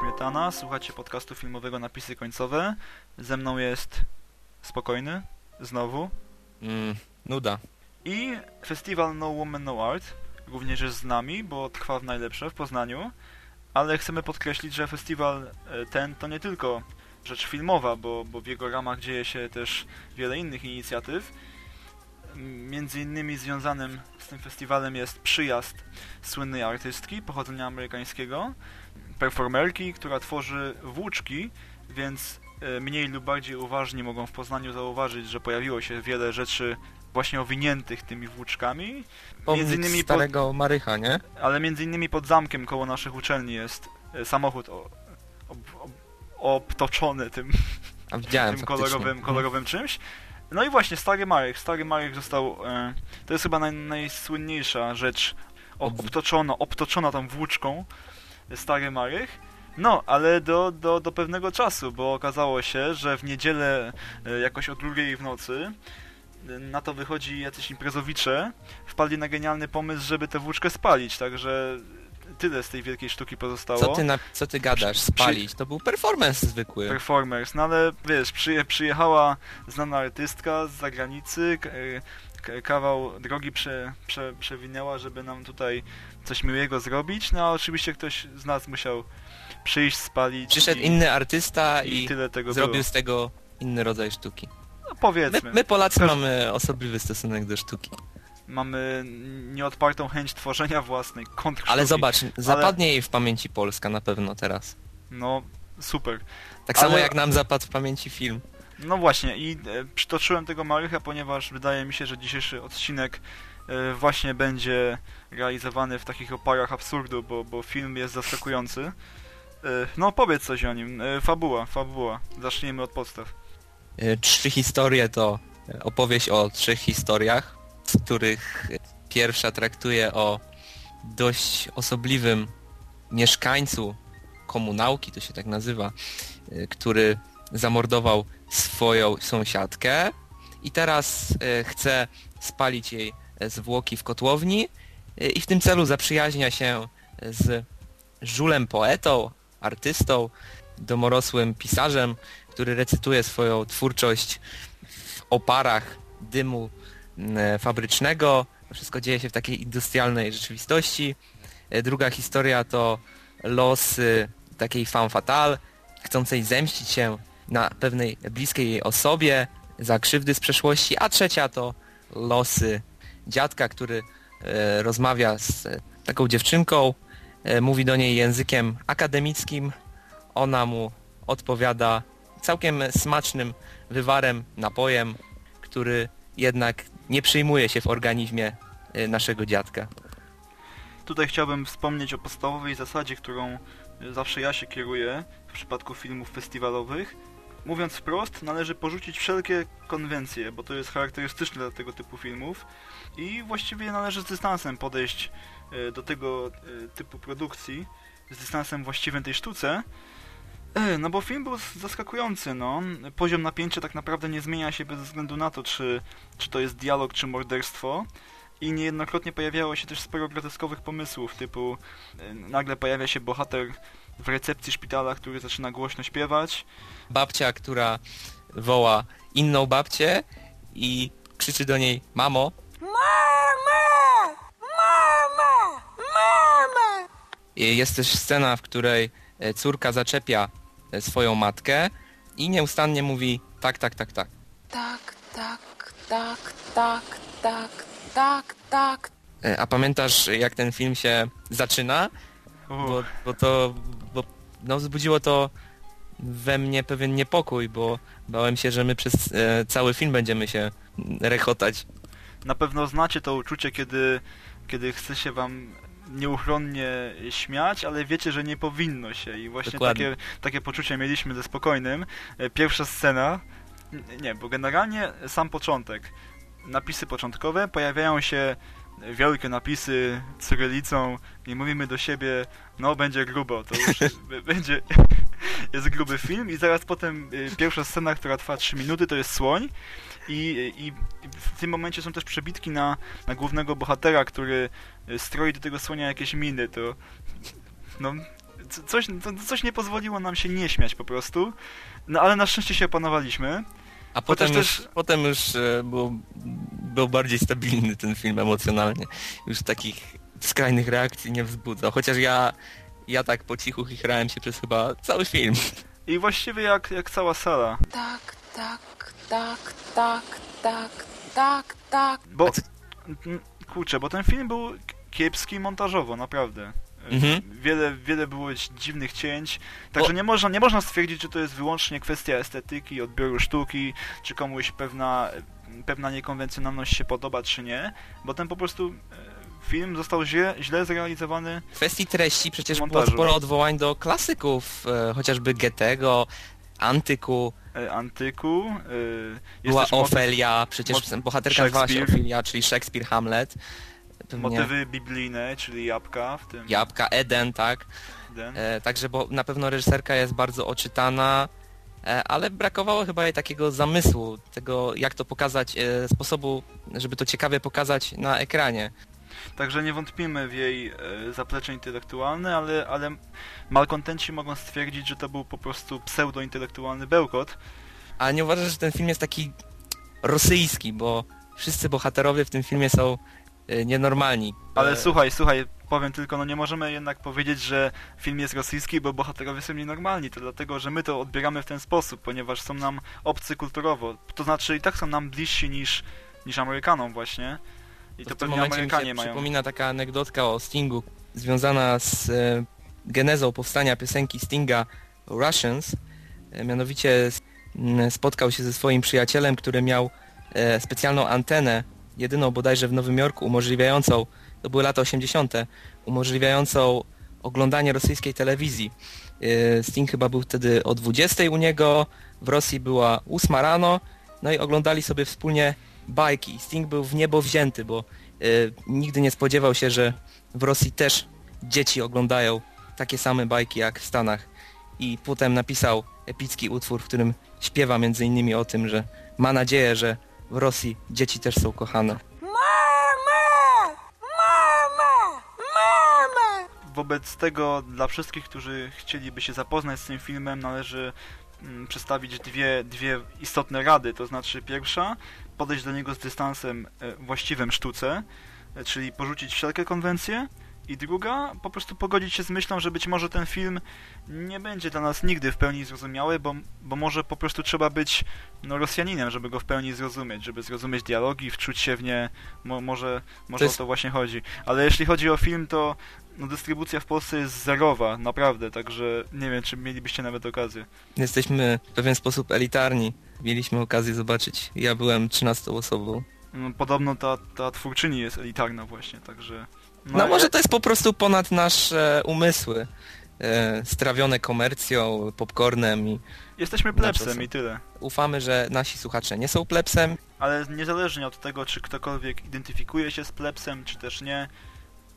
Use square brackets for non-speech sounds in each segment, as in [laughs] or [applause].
Śmietana, słuchacie podcastu filmowego Napisy Końcowe. Ze mną jest Spokojny, znowu. Mm, nuda. I festiwal No Woman No Art również jest z nami, bo trwa w najlepsze w Poznaniu. Ale chcemy podkreślić, że festiwal e, ten to nie tylko rzecz filmowa, bo, bo w jego ramach dzieje się też wiele innych inicjatyw. Między innymi związanym z tym festiwalem jest przyjazd słynnej artystki pochodzenia amerykańskiego, performerki, która tworzy włóczki, więc e, mniej lub bardziej uważni mogą w Poznaniu zauważyć, że pojawiło się wiele rzeczy właśnie owiniętych tymi włóczkami. Pomnik Między innymi pod, starego Marycha, nie? ale między innymi pod zamkiem koło naszych uczelni jest e, samochód o, ob, ob, obtoczony tym, A widziałem [laughs] tym kolorowym, kolorowym czymś. No i właśnie Stary Marek. Stary Marek został. E, to jest chyba naj, najsłynniejsza rzecz. O, Ob- obtoczona, obtoczona tą włóczką. Stary Marek. No, ale do, do, do pewnego czasu, bo okazało się, że w niedzielę e, jakoś o drugiej w nocy e, na to wychodzi jacyś imprezowicze, wpadli na genialny pomysł, żeby tę włóczkę spalić, także tyle z tej wielkiej sztuki pozostało. Co ty, na, co ty gadasz? Przy- Spalić? To był performance zwykły. Performers, no ale wiesz, przyje, przyjechała znana artystka z zagranicy, kawał drogi prze, prze, przewinęła, żeby nam tutaj coś miłego zrobić, no a oczywiście ktoś z nas musiał przyjść, spalić Przyszedł i, inny artysta i i zrobił było. z tego inny rodzaj sztuki. No My, powiedzmy, my Polacy Każ- mamy osobliwy stosunek do sztuki. Mamy nieodpartą chęć tworzenia własnej kontrsztuki. Ale zobacz, zapadnie jej w pamięci Polska na pewno teraz. No, super. Tak samo Ale- jak nam zapadł w pamięci film. No właśnie i e, przytoczyłem tego Marycha, ponieważ wydaje mi się, że dzisiejszy odcinek e, właśnie będzie realizowany w takich oparach absurdu, bo, bo film jest zaskakujący. E, no powiedz coś o nim. E, fabuła, fabuła. Zacznijmy od podstaw. Y, Trzy historie to y, opowieść o trzech historiach, których pierwsza traktuje o dość osobliwym mieszkańcu komunałki, to się tak nazywa, y, który zamordował swoją sąsiadkę i teraz y, chce spalić jej y, zwłoki w kotłowni i w tym celu zaprzyjaźnia się z żulem poetą, artystą, domorosłym pisarzem, który recytuje swoją twórczość w oparach dymu fabrycznego. To wszystko dzieje się w takiej industrialnej rzeczywistości. E, Druga historia to losy takiej femme fatale, chcącej zemścić się na pewnej bliskiej jej osobie za krzywdy z przeszłości, a trzecia to losy dziadka, który e, rozmawia z e, taką dziewczynką, e, mówi do niej językiem akademickim, ona mu odpowiada całkiem smacznym wywarem, napojem, który jednak nie przyjmuje się w organizmie y, naszego dziadka. Tutaj chciałbym wspomnieć o podstawowej zasadzie, którą e, zawsze ja się kieruję w przypadku filmów festiwalowych. Mówiąc wprost, należy porzucić wszelkie konwencje, bo to jest charakterystyczne dla tego typu filmów i właściwie należy z dystansem podejść e, do tego typu produkcji, z dystansem właściwym tej sztuce. E, No bo film był zaskakujący, no. Poziom napięcia tak naprawdę nie zmienia się bez względu na to, czy, czy to jest dialog, czy morderstwo. I niejednokrotnie pojawiało się też sporo groteskowych pomysłów, typu e, nagle pojawia się bohater w recepcji szpitala, który zaczyna głośno śpiewać. Babcia, która woła inną babcię i krzyczy do niej mamo. Mama! Mama! Mama! I Jest też scena, w której e, córka zaczepia swoją matkę i nieustannie mówi tak, tak, tak, tak. Tak, tak, tak, tak, tak, tak, tak. E, A pamiętasz jak ten film się zaczyna? bo, bo to bo, no, wzbudziło to we mnie pewien niepokój, bo bałem się, że my przez e, cały film będziemy się rechotać. na pewno znacie to uczucie, kiedy, kiedy chce się wam nieuchronnie śmiać, ale wiecie, że nie powinno się i właśnie Dokładnie. takie, takie poczucie mieliśmy ze spokojnym. E, Pierwsza scena, nie, bo generalnie sam początek, napisy początkowe, pojawiają się wielkie napisy cyrylicą i mówimy do siebie, no będzie grubo, to już [laughs] będzie, jest gruby film i zaraz potem y, pierwsza scena, która trwa 3 minuty, to jest słoń i, i w tym momencie są też przebitki na, na głównego bohatera, który y, stroi do tego słonia jakieś miny, to no coś, to, coś nie pozwoliło nam się nie śmiać po prostu. No ale na szczęście się opanowaliśmy. A potem Chociaż już, też- potem już e, był, był bardziej stabilny ten film emocjonalnie. Już takich skrajnych reakcji nie wzbudzał. Chociaż ja, ja tak po cichu chichrałem się przez chyba cały film. I właściwie jak, jak cała sala. Tak, tak, tak, tak, tak, tak, tak. Bo, kurczę, bo ten film był kiepski montażowo, naprawdę. Mhm. Wiele, wiele było dziwnych cięć, także Bo- nie, można, nie można stwierdzić, że to jest wyłącznie kwestia estetyki, odbioru sztuki, czy komuś pewna, pewna niekonwencjonalność się podoba, czy nie, bo ten po prostu e, film został źle, źle zrealizowany. W kwestii treści przecież było sporo odwołań do klasyków, e, chociażby Goethego, Antyku, e, Antyku. e, była motyw- Ofelia, przecież mot- bohaterka nazywała się. Ofelia, czyli Szekspir, Hamlet. Pewnie motywy biblijne, czyli jabłka w tym. Jabłka, Eden, tak. jeden. E, także bo na pewno reżyserka jest bardzo oczytana, e, ale brakowało chyba jej takiego zamysłu, tego jak to pokazać, e, sposobu, żeby to ciekawie pokazać na ekranie. Także nie wątpimy w jej e, zaplecze intelektualne, ale, ale malkontenci mogą stwierdzić, że to był po prostu pseudo-intelektualny bełkot. A nie uważasz, że ten film jest taki rosyjski, bo wszyscy bohaterowie w tym filmie są e, nienormalni. Ale E, słuchaj, słuchaj, powiem tylko, no nie możemy jednak powiedzieć, że film jest rosyjski, bo bohaterowie są nienormalni. To dlatego, że my to odbieramy w ten sposób, ponieważ są nam obcy kulturowo. To znaczy i tak są nam bliżsi niż, niż Amerykanom właśnie. I to, w tym momencie mi się mają. przypomina taka anegdotka o Stingu, związana z e, genezą powstania piosenki Stinga Russians. E, mianowicie m, spotkał się ze swoim przyjacielem, który miał e, specjalną antenę, jedyną bodajże w Nowym Jorku, umożliwiającą, to były lata 80., umożliwiającą oglądanie rosyjskiej telewizji. E, Sting chyba był wtedy o 20 u niego, w Rosji była 8 rano, no i oglądali sobie wspólnie bajki. Sting był w niebo wzięty, bo e, nigdy nie spodziewał się, że w Rosji też dzieci oglądają takie same bajki jak w Stanach. I potem napisał epicki utwór, w którym śpiewa między innymi o tym, że ma nadzieję, że w Rosji dzieci też są kochane. Mama! Mama! Mama! Wobec tego dla wszystkich, którzy chcieliby się zapoznać z tym filmem, należy przedstawić dwie, dwie istotne rady. To znaczy pierwsza, podejść do niego z dystansem e, właściwym sztuce, e, czyli porzucić wszelkie konwencje. I druga, po prostu pogodzić się z myślą, że być może ten film nie będzie dla nas nigdy w pełni zrozumiały, bo, bo może po prostu trzeba być no, Rosjaninem, żeby go w pełni zrozumieć, żeby zrozumieć dialogi, wczuć się w nie, mo, może, może jest- o to właśnie chodzi. Ale jeśli chodzi o film, to no, dystrybucja w Polsce jest zerowa, naprawdę, także nie wiem, czy mielibyście nawet okazję. Jesteśmy w pewien sposób elitarni. Mieliśmy okazję zobaczyć. Ja byłem 13 osobą. No, podobno ta, ta twórczyni jest elitarna właśnie, także... No może to jest po prostu ponad nasze umysły. E, strawione komercją, popcornem i Jesteśmy plebsem są. i tyle. ufamy, że nasi słuchacze nie są plebsem. Ale niezależnie od tego, czy ktokolwiek identyfikuje się z plebsem, czy też nie,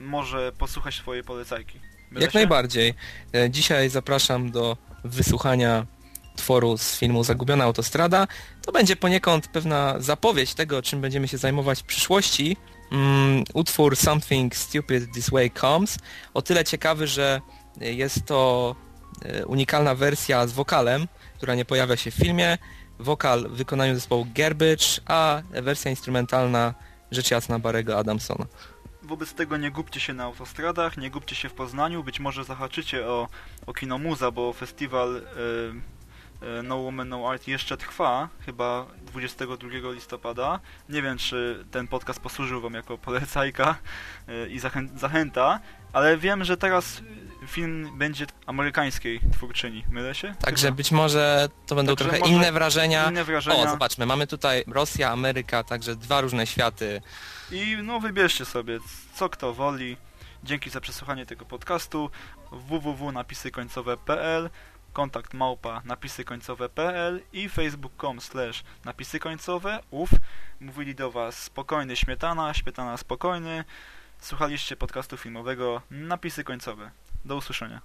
może posłuchać swojej polecajki. Mylę Jak się? najbardziej. E, Dzisiaj zapraszam do wysłuchania tworu z filmu Zagubiona Autostrada. To będzie poniekąd pewna zapowiedź tego, czym będziemy się zajmować w przyszłości. Mm, utwór Something Stupid This Way Comes. O tyle ciekawy, że jest to e, unikalna wersja z wokalem, która nie pojawia się w filmie. Wokal w wykonaniu zespołu Garbage, a wersja instrumentalna rzecz jasna Barego Adamsona. Wobec tego nie gubcie się na autostradach, nie gubcie się w Poznaniu, być może zahaczycie o, o kino Muza, bo festiwal e, No Woman No Art jeszcze trwa, chyba 22 listopada. Nie wiem, czy ten podcast posłużył wam jako polecajka e, i zachę zachęta, ale wiem, że teraz e, film będzie amerykańskiej twórczyni. Mylę się? Także Chyba. być może to będą Także trochę inne wrażenia. Inne wrażenia. O, zobaczmy, mamy tutaj Rosja, Ameryka, także dwa różne światy. I no wybierzcie sobie, co kto woli. Dzięki za przesłuchanie tego podcastu. www.napisykońcowe.pl kontakt małpa napisykońcowe.pl i facebook.com slash napisy końcowe. Uf, mówili do Was spokojny śmietana, śmietana spokojny. Słuchaliście podcastu filmowego Napisy końcowe. Do usłyszenia.